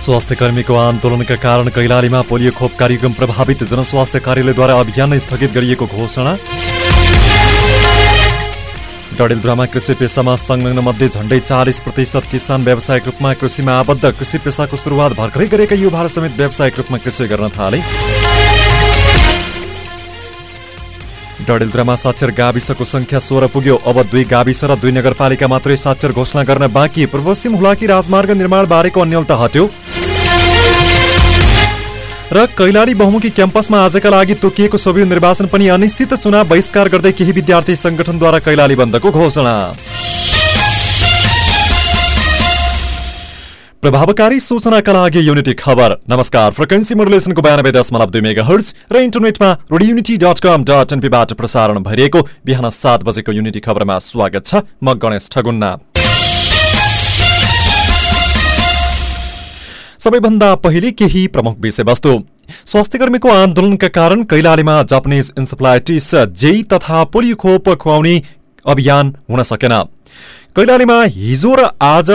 जनस्वास्थ्य कर्मीको आन्दोलनका कारण कैलालीमा पोलियो खोप कार्यक्रम प्रभावित जनस्वास्थ्य कार्यालयद्वारा अभियान स्थगित गरिएको घोषणा। डडेलधुरामा कृषि पेसामा संलग्न मध्ये झण्डै चालिस प्रतिशत किसान व्यावसायिक रूपमा कृषिमा आबद्ध। कृषि पेसाको सुरुवात भर्खरै गरेका युवाहरू समेत व्यावसायिक रूपमा कृषि गर्न थाले। डडेलधुरामा साक्षर गाविसको संख्या सोह्र पुग्यो। अब दुई गाविस र दुई नगरपालिका मात्रै साक्षर घोषणा गर्न बाँकी। पूर्व पश्चिम हुलाकी राजमार्ग निर्माण बारेको अन्यलता हट्यो। र कैलाली बहुमुखी क्याम्पसमा आजका लागि तोकिएको सबै निर्वाचन पनि अनिश्चित चुनाव बहिष्कार गर्दै केही विद्यार्थी संगठनद्वारा कैलाली बन्दको घोषणा। प्रभावकारी सूचनाका लागि युनिटी खबर। नमस्कार फ्रिक्वेन्सी मोडुलेसनको बयानब्बे दशमलव दुई मेगा हर्च र इन्टरनेटमा रेडियुनिटी डट कम डट एनपीबाट प्रसारण भइरहेको बिहान सात बजेको युनिटी खबरमा स्वागत छ म गणेश ठगुन्ना। सबैभन्दा पहिले केही प्रमुख विषयवस्तु। स्वास्थ्यकर्मीको आन्दोलनका कारण कैलालीमा जापानिज इन्सेफ्लाइटिस जेई तथा पोलियो खोप खुवाउने अभियान हुन सकेन। कैलालीमा हिजो र आज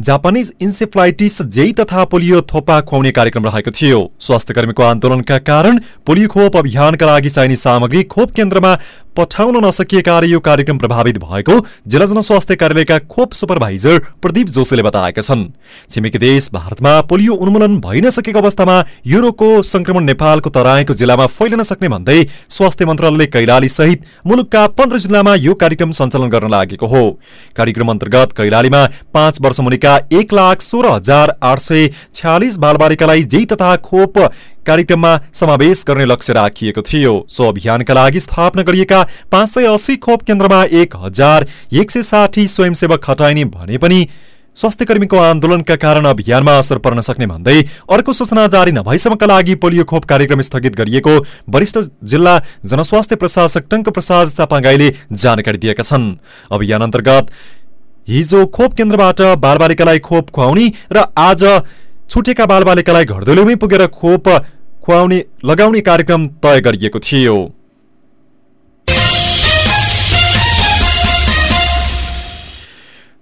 जापानिज इन्सेफ्लाइटिस जेई तथा पोलियो थोपा खुवाउने कार्यक्रम रहेको थियो। स्वास्थ्यकर्मीको आन्दोलनका कारण पोलियो खोप अभियानका लागि चाहिने सामग्री खोप केन्द्रमा पठाउन नसकिएका यो कार्यक्रम प्रभावित भएको जिल्ला जनस्वास्थ्य कार्यालयका खोप सुपरभाइजर प्रदीप जोशीले बताएका छन्। छिमेकी देश भारतमा पोलियो उन्मूलन भइ नसकेको अवस्थामा यो रोगको संक्रमण नेपालको तराईको जिल्लामा फैलिन सक्ने भन्दै स्वास्थ्य मन्त्रालयले कैलाली सहित मुलुकका पन्ध्र जिल्लामा यो कार्यक्रम सञ्चालन गर्न लागेको हो। कार्यक्रम अन्तर्गत कैलालीमा पाँच वर्ष मुनिका एक लाख सोह्र हजार आठ सय छ्यालिस बालबालिकालाई जेही तथा खोप कार्यक्रममा समावेश गर्ने लक्ष्य राखिएको थियो। सो अभियानका लागि स्थापना गरिएका पाँच सय अस्सी खोप केन्द्रमा एक हजार एक सय साठी स्वयंसेवक खटाइने भने पनि स्वास्थ्यकर्मीको आन्दोलनका कारण अभियानमा असर पर्न सक्ने भन्दै अर्को सूचना जारी नभएसम्मका लागि पोलियो खोप कार्यक्रम स्थगित गरिएको वरिष्ठ जिल्ला जनस्वास्थ्य प्रशासक टङ्क प्रसाद चापागाईले जानकारी दिएका छन्। अभियान अन्तर्गत हिजो खोप केन्द्रबाट बालबालिकालाई खोप खुवाउने र आज छुटेका बालबालिकालाई घरदैलोमै पुगेर खोप खुवाउने लगाउने कार्यक्रम तय गरिएको थियो।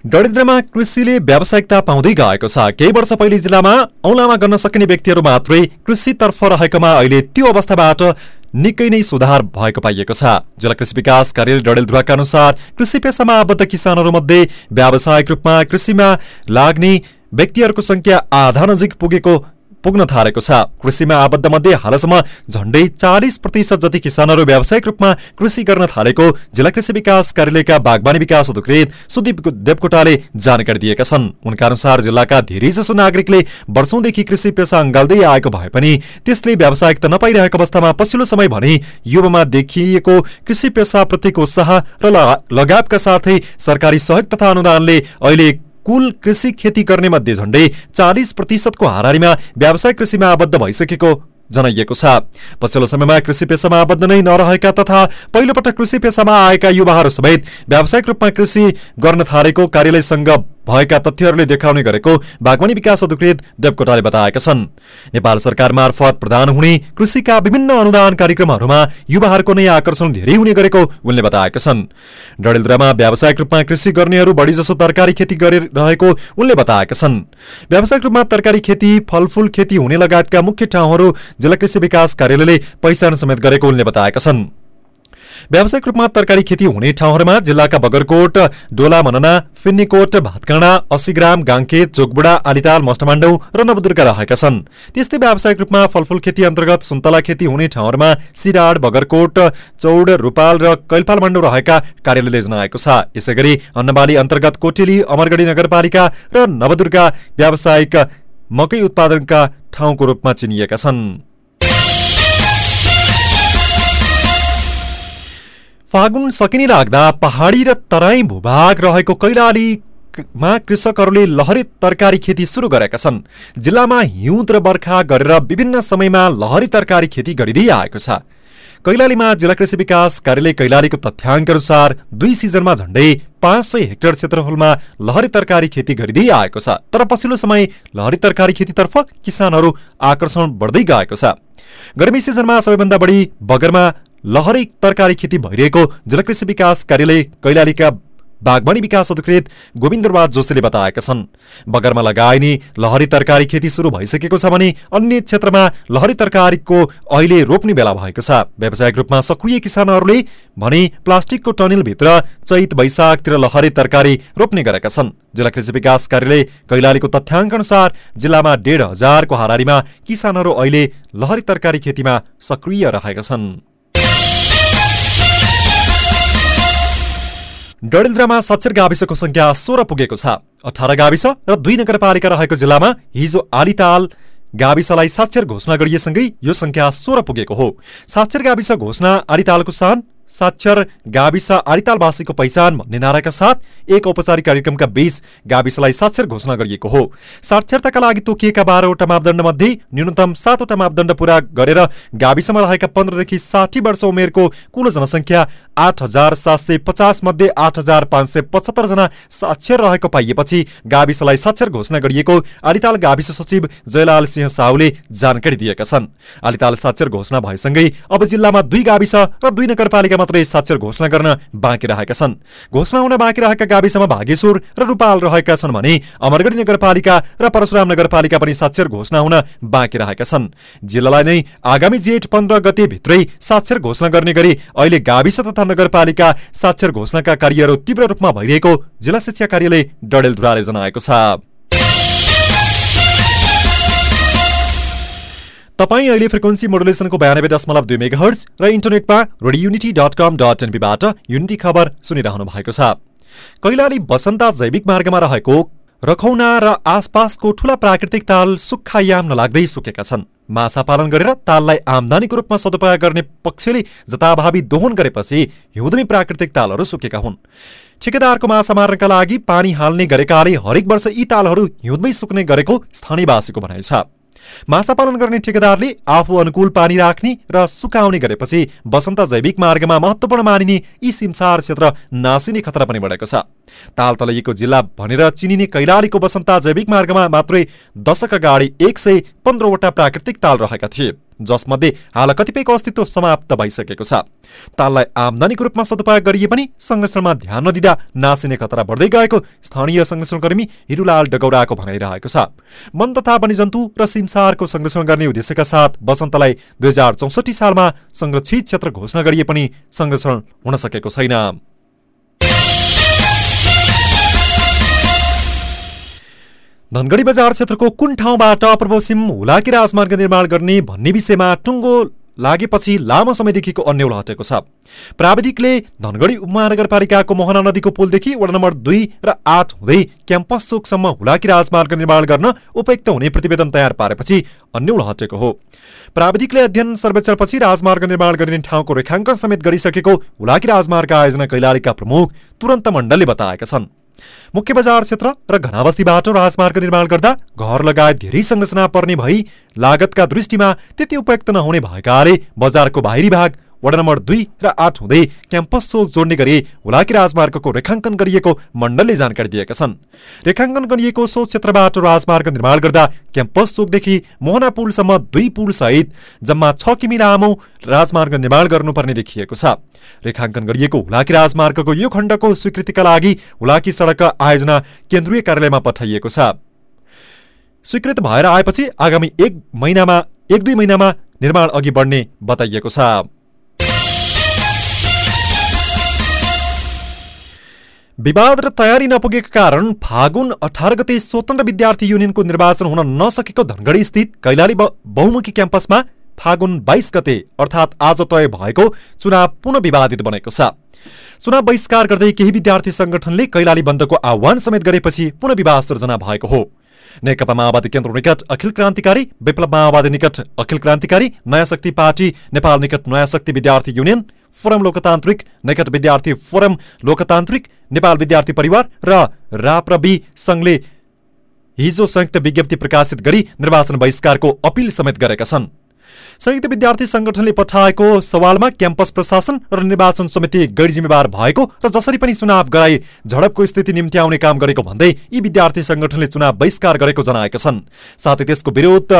डडेलधुरामा कृषिले व्यावसायिकता पाउँदै गएको छ। केही वर्ष पहिले जिल्लामा औलामा गर्न सकिने व्यक्तिहरू मात्रै कृषितर्फ रहेकोमा अहिले त्यो अवस्थाबाट निकै नै सुधार भएको पाइएको छ। जिल्ला कृषि विकास कार्यालय डडेलधुराका अनुसार कृषि पेसामा आबद्ध किसानहरूमध्ये व्यावसायिक रूपमा कृषिमा लाग्ने व्यक्तिहरूको संख्या आधा नजिक पुगेको पुग्न थालेको छ। कृषिमा आबद्ध मध्ये हालसम्म झण्डै चालिस प्रतिशत जति किसानहरू व्यावसायिक रूपमा कृषि गर्न थालेको जिल्ला कृषि विकास कार्यालयका बागवानी विकास अधिकृत सुदीप देवकोटाले जानकारी दिएका छन्। उनका अनुसार जिल्लाका धेरैजसो नागरिकले वर्षौंदेखि कृषि पेसा अङ्गाल्दै आएको भए पनि त्यसले व्यावसायिकता नपाइरहेको अवस्थामा पछिल्लो समय भने युवामा देखिएको कृषि पेसाप्रतिको उत्साह र लगावका साथै सरकारी सहयोग तथा अनुदानले अहिले कुल कृषि खेती गर्ने मध्ये झण्डै चालिस प्रतिशतको हारारीमा व्यावसायिक कृषिमा आबद्ध भइसकेको जनाइएको छ। पछिल्लो समयमा कृषि पेसामा आबद्ध नै नरहेका तथा पहिलोपटक कृषि पेसामा आएका युवाहरू समेत व्यावसायिक रूपमा कृषि गर्न थालेको कार्यालयसँग भएका तथ्यहरूले देखाउने गरेको बागवानी विकास अधिकृत देवकोटाले बताएका छन्। नेपाल सरकार मार्फत प्रदान हुने कृषिका विभिन्न अनुदान कार्यक्रमहरूमा युवाहरूको नै आकर्षण धेरै हुने गरेको उनले बताएका छन्। डडेलधुरामा व्यावसायिक रूपमा कृषि गर्नेहरू बढी तरकारी खेती गरिरहेको उनले बताएका छन्। व्यावसायिक रूपमा तरकारी खेती फलफूल खेती हुने लगायतका मुख्य ठाउँहरू जिल्ला कृषि विकास कार्यालयले पहिचान समेत गरेको उनले बताएका छन्। व्यावसायिक रूपमा तरकारी खेती हुने ठाउँहरूमा जिल्लाका बगरकोट डोला मनना फिन्नीकोट भातकाँडा अस्सी ग्राम गाङ्के चोकबुडा आलिताल मष्टमाण्डौ र नवदुर्गा रहेका छन्। त्यस्तै व्यावसायिक रूपमा फलफूल खेती अन्तर्गत सुन्तला खेती हुने ठाउँहरूमा सिराड बगरकोट चौड रूपाल र कैलपाल रहेका कार्यालयले जनाएको छ। यसै गरी अन्नबाली अन्तर्गत कोटेली अमरगढी नगरपालिका र नवदुर्गा व्यावसायिक मकै उत्पादनका ठाउँको रूपमा चिनिएका छन्। फागुन सकिने लाग्दा पहाडी र तराई भूभाग रहेको कैलालीमा कृषकहरूले लहरी तरकारी खेती सुरु गरेका छन्। जिल्लामा हिउँद र बर्खा गरेर विभिन्न समयमा लहरी तरकारी खेती गरिँदै आएको छ। कैलालीमा जिल्ला कृषि विकास कार्यालय कैलालीको तथ्याङ्क अनुसार दुई सिजनमा झण्डै पाँच सय हेक्टर क्षेत्रफलमा लहरी तरकारी खेती गरिँदै आएको छ। तर पछिल्लो समय लहरी तरकारी खेतीतर्फ किसानहरू आकर्षण बढ्दै गएको छ। गर्मी सिजनमा सबैभन्दा बढी बगरमा लहरी तरकारी खेती भइरहेको जिल्ला कृषि विकास कार्यालय कैलालीका बागवानी विकास अधिकृत गोविन्दराज जोशीले बताएका छन्। बगरमा लगाइने लहरी तरकारी खेती सुरु भइसकेको छ भने अन्य क्षेत्रमा लहरी तरकारीको अहिले रोप्ने बेला भएको छ। व्यावसायिक रूपमा सक्रिय किसानहरूले भने प्लास्टिकको टनेलभित्र चैत वैशाखतिर लहरी तरकारी रोप्ने गरेका छन्। जिल्ला कृषि विकास कार्यालय कैलालीको तथ्याङ्क अनुसार जिल्लामा डेढ हजारको हारारीमा किसानहरू अहिले लहरी तरकारी खेतीमा सक्रिय रहेका छन्। डडेलद्रामा साक्षर गाविसको संख्या सोह्र पुगेको छ। अठार गाविस र दुई नगरपालिका रहेको जिल्लामा हिजो आलिताल गाविसलाई साक्षर घोषणा गरिएसँगै यो संख्या सोह्र पुगेको हो। साक्षर गाविस घोषणा आलितालको सान साक्षर गाविस आरितालवासीको पहिचान भन्ने नाराका साथ एक औपचारिक कार्यक्रमका बीच गाविसलाई साक्षर घोषणा गरिएको हो। साक्षरताका लागि तोकिएका बाह्रवटा मापदण्डमध्ये न्यूनतम सातवटा मापदण्ड पूरा गरेर गाविसमा रहेका पन्ध्रदेखि साठी वर्ष उमेरको कुल जनसङ्ख्या आठ हजार सात सय पचास मध्ये आठ हजार पाँच सय पचहत्तरजना साक्षर रहेको पाइएपछि गाविसलाई साक्षर घोषणा गरिएको आलिताल गाविस सचिव जयलाल सिंह साहुले जानकारी दिएका छन्। आलिताल साक्षर घोषणा भएसँगै अब जिल्लामा दुई गाविस र दुई नगरपालिका मात्रै साक्षर घोषणा गर्न बाँकी रहेका छन्। घोषणा हुन बाँकी रहेका गाविसमा भागेश्वर र रूपाल रहेका छन् भने अमरगढी नगरपालिका र परशुराम नगरपालिका पनि साक्षर घोषणा हुन बाँकी रहेका छन्। जिल्लालाई नै आगामी जेठ पन्ध्र गते भित्रै साक्षर घोषणा गर्ने गरी अहिले गाविस तथा नगरपालिका साक्षर घोषणाका कार्यहरू तीव्र रूपमा भइरहेको जिल्ला शिक्षा कार्यालय डडेलधुराले जनाएको छ। तपाईँ अहिले फ्रिक्वेन्सी मोडुलेसनको बयानब्बे दशमलव दुई मेगा र इन्टरनेटमा radio unity dot com dot एनपीबाट Unity खबर सुनिरहनु भएको छ। कैलाली बसन्ता जैविक मार्गमा रहेको रखौना र आसपासको ठूला प्राकृतिक ताल सुक्खायाम नलाग्दै सुकेका छन्। माछा पालन गरेर ताललाई आमदानीको रूपमा सदुपयोग गर्ने पक्षले जताभावी दोहन गरेपछि हिउँदमी प्राकृतिक तालहरू सुकेका हुन्। ठेकेदारको माछा मार्नका लागि पानी हाल्ने गरेकाले हरेक वर्ष यी तालहरू हिउँदमै सुक्ने गरेको स्थानीयवासीको भनाइ छ। माछा पालन गर्ने ठेकेदारले आफू अनुकूल पानी राख्ने र सुकाउने गरेपछि बसन्त जैविक मार्गमा महत्वपूर्ण मानिने यी सिमसार क्षेत्र नासिने खतरा पनि बढेको छ। ताल तलैएको जिल्ला भनेर चिनिने कैलालीको बसन्ता जैविक मार्गमा मात्रै दशक अगाडि एक सय पन्ध्रवटा प्राकृतिक ताल रहेका थिए। जसमध्ये हाल कतिपयको अस्तित्व समाप्त भइसकेको छ। ताललाई आमदानीको रूपमा सदुपयोग गरिए पनि संरक्षणमा ध्यान नदिँदा नासिने खतरा बढ्दै गएको स्थानीय संरक्षणकर्मी हिरुलाल डगौराको भनाइरहेको छ। वन तथा वन्यजन्तु र सिमसारको संरक्षण गर्ने उद्देश्यका साथ बसन्तलाई दुई हजार चौसठी सालमा संरक्षित क्षेत्र घोषणा गरिए पनि संरक्षण हुन सकेको छैन। धनगढी बजार क्षेत्रको कुन ठाउँबाट प्रभोसिम हुलाकी राजमार्ग निर्माण गर्ने भन्ने विषयमा टुङ्गो लागेपछि लामो समयदेखिको अन्यल हटेको छ। प्राविधिकले धनगढी उपमहानगरपालिकाको मोहना नदीको पुलदेखि वडा नम्बर दुई र आठ हुँदै क्याम्पस चोकसम्म हुलाकी राजमार्ग निर्माण गर्न उपयुक्त हुने प्रतिवेदन तयार पारेपछि अन्यल हटेको हो। प्राविधिकले अध्ययन सर्वेक्षणपछि राजमार्ग निर्माण गरिने ठाउँको रेखाङ्कन समेत गरिसकेको हुलाकी राजमार्ग आयोजना कैलालीका प्रमुख तुरन्त मण्डलले बताएका छन्। मुख्य बजार क्षेत्र र घनाबस्तीबाट राजमार्ग निर्माण गर्दा घर लगायत धेरै संरचना पर्ने भई लागतका दृष्टिमा त्यति उपयुक्त नहुने भएकाले बजारको बाहिरी भाग वडा नम्बर दुई र आठ हुँदै क्याम्पस चोक जोड्ने गरी हुलाकी राजमार्गको रेखाङ्कन गरिएको मण्डलले जानकारी दिएका छन्। रेखाङ्कन गरिएको सो क्षेत्रबाट राजमार्ग निर्माण गर्दा क्याम्पस चोकदेखि मोहना पुलसम्म दुई पुल सहित जम्मा छ किमि लामो राजमार्ग निर्माण गर्नुपर्ने देखिएको छ। रेखाङ्कन गरिएको हुलाकी राजमार्गको यो खण्डको स्वीकृतिका लागि हुलाकी सडक आयोजना केन्द्रीय कार्यालयमा पठाइएको छ। स्वीकृत भएर आएपछि आगामी एक महिनामा एक दुई महिनामा निर्माण अघि बढ्ने बताइएको छ। विवाद र तयारी नपुगेका कारण फागुन अठार गते स्वतन्त्र विद्यार्थी युनियनको निर्वाचन हुन नसकेको धनगढी स्थित कैलाली बहुमुखी क्याम्पसमा फागुन बाइस गते अर्थात् आज तय भएको चुनाव पुनः विवादित बनेको छ। चुनाव बहिष्कार गर्दै केही विद्यार्थी संगठनले कैलाली बन्दको आह्वान समेत गरेपछि पुनः विवाद सृजना भएको हो। नेकपा माओवादी केन्द्र निकट अखिल क्रान्तिकारी विप्लव माओवादी निकट अखिल क्रान्तिकारी नयाँ शक्ति पार्टी नेपाल निकट नयाँ शक्ति विद्यार्थी युनियन फोरम लोकतान्त्रिक निकट विद्यार्थी फोरम लोकतान्त्रिक नेपाल विद्यार्थी परिवार र राप्रबी संघले हिजो संयुक्त विज्ञप्ति प्रकाशित गरी निर्वाचन बहिष्कारको अपिल समेत गरेका छन्। संयुक्त विद्यार्थी संगठनले पठाएको सवालमा क्याम्पस प्रशासन र निर्वाचन समिति गैर जिम्मेवार भएको र जसरी पनि चुनाव गराई झडपको स्थिति निम्ति आउने काम गरेको भन्दै यी विद्यार्थी संगठनले चुनाव बहिष्कार गरेको जनाएका छन्। साथै त्यसको विरोध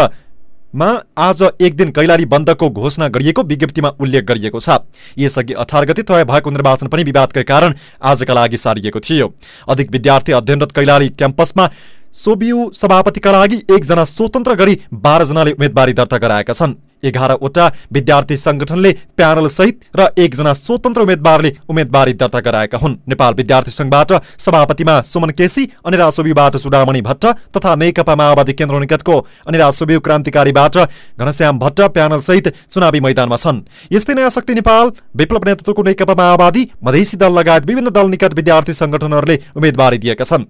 मा आज एक दिन कैलाली बन्दको घोषणा गरिएको विज्ञप्तिमा उल्लेख गरिएको छ। यसअघि अठार गति तय भएको निर्वाचन पनि विवादकै कारण आजका लागि सारिएको थियो। अधिक विद्यार्थी अध्ययनरत कैलाली क्याम्पसमा सोबियु सभापतिका लागि एकजना स्वतन्त्र गरी बाह्रजनाले उम्मेदवारी दर्ता गराएका छन्। एघारवटा विद्यार्थी संगठनले प्यानल सहित र एकजना स्वतन्त्र उम्मेद्वारले उम्मेदवारी दर्ता गराएका हुन्। नेपाल विद्यार्थी संघबाट सभापतिमा सुमन केसी अनिरा सोबीबाट चुडामणि भट्ट तथा नेकपा माओवादी केन्द्र निकटको अनिरा सोबी क्रान्तिकारीबाट घनश्याम भट्ट प्यानल सहित चुनावी मैदानमा छन्। यस्तै नयाँ शक्ति नेपाल विप्लव नेतृत्वको नेकपा माओवादी मधेसी दल लगायत विभिन्न दल निकट विद्यार्थी संगठनहरूले उम्मेदवारी दिएका छन्।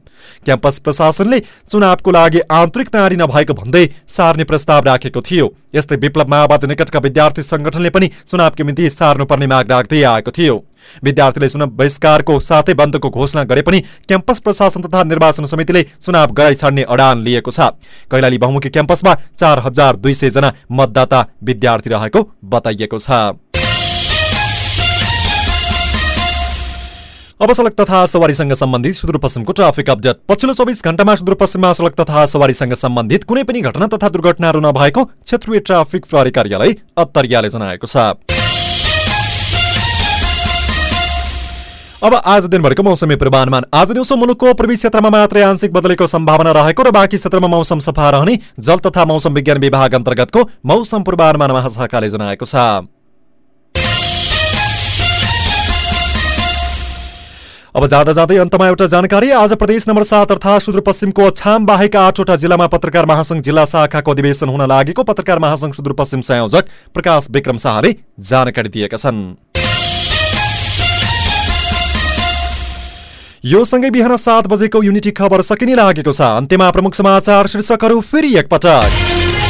क्याम्पस प्रशासनले चुनावको लागि आन्तरिक तयारी नभएको भन्दै सार्ने प्रस्ताव राखेको थियो। यस्तै विप्लव माओवादी निकटका विद्यार्थी संगठनले पनि चुनावको निम्ति सार्नुपर्ने माग राख्दै आएको थियो। विद्यार्थीले चुनाव बहिष्कारको साथै बन्दको घोषणा गरे पनि क्याम्पस प्रशासन तथा निर्वाचन समितिले चुनाव गराइ छाड्ने अडान लिएको छ। कैलाली बहुमुखी क्याम्पसमा चार हजार दुई सय जना मतदाता विद्यार्थी रहेको बताइएको छ। अब सडक तथा सवारीसँग सम्बन्धित सुदूरपश्चिमको ट्राफिक अपडेट। पछिल्लो चौबिस घण्टामा सुदूरपश्चिममा सडक तथा सवारीसँग सम्बन्धित कुनै पनि घटना तथा दुर्घटनाहरू नभएको क्षेत्रीय ट्राफिक प्रहरी कार्यालय अत्तरियाले जनाएको छ। अब आज दिनभरिको मौसमी पूर्वानुमान। आज दिउँसो मुलुकको पूर्वी क्षेत्रमा मात्रै आंशिक बदलेको सम्भावना रहेको र बाँकी क्षेत्रमा मौसम सफा रहने जल तथा मौसम विज्ञान विभाग अन्तर्गतको मौसम पूर्वानुमान महाशाखाले जनाएको छ। अब जाँदा जाँदै अन्तमा एउटा जानकारी। आज प्रदेश नम्बर सात अर्थात् सुदूरपश्चिमको छाम बाहेक आठवटा जिल्लामा पत्रकार महासंघ जिल्ला शाखाको अधिवेशन हुन लागेको पत्रकार महासंघ सुदूरपश्चिम संयोजक प्रकाश विक्रम शाहले जानकारी दिएका छन्। यो सँगै बिहान सात बजेको युनिटी खबर सकिने लागेको छ। अन्त्यमा प्रमुख समाचार शीर्षकहरू फेरि एकपटक।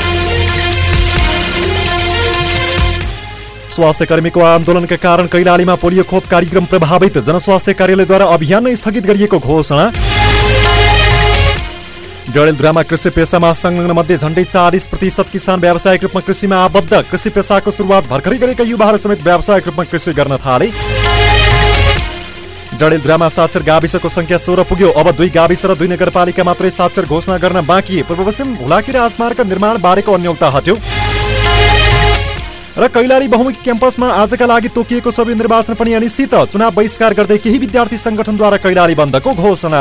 स्वास्थ्य कर्मीको आन्दोलनका कारण कैलालीमा पोलियो खोप कार्यक्रम प्रभावित जनस्वास्थ्य कार्यालयद्वारा अभियान नै स्थगित गरिएको घोषणा। डडेलधुरामा कृषि पेसामा संलग्न मध्ये झण्डै चालिस प्रतिशत किसान व्यावसायिक रूपमा कृषिमा आबद्ध। कृषि पेसाको सुरुवात भर्खरै गरेका युवाहरू समेत व्यावसायिक रूपमा कृषि गर्न थाले। डडेलधुरामा साक्षर गाविसको संख्या सोह्र पुग्यो। अब दुई गाविस र दुई नगरपालिका मात्रै साक्षर घोषणा गर्न बाँकी। पूर्व पश्चिम हुलाकी राजमार्ग निर्माण बारेको अन्यौता हट्यो। र कैलाली बहुमुखी क्याम्पसमा आजका लागि तोकिएको सबै निर्वाचन पनि अनिश्चित। चुनाव बहिष्कार गर्दै केही विद्यार्थी संगठनद्वारा कैलाली बन्दको घोषणा।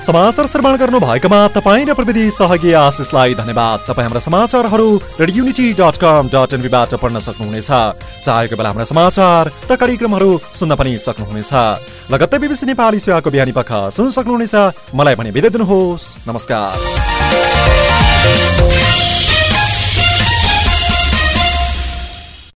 समाचार श्रवण गर्नु भएकोमा तपाईँ र प्रविधि सहयोगी आशिषलाई धन्यवाद। तपाईँ हाम्रा समाचारहरू रेडियोनिटी डट कम डट एनबीबाट पढ्न सक्नुहुनेछ। चाहेको बेला हाम्रा समाचार र कार्यक्रमहरू सुन्न पनि सक्नुहुनेछ। लगत्तै बिबिसी नेपाली सेवाको बिहानी पख सुन्न सक्नुहुनेछ। मलाई भने बिदा दिनुहोस्। नमस्कार।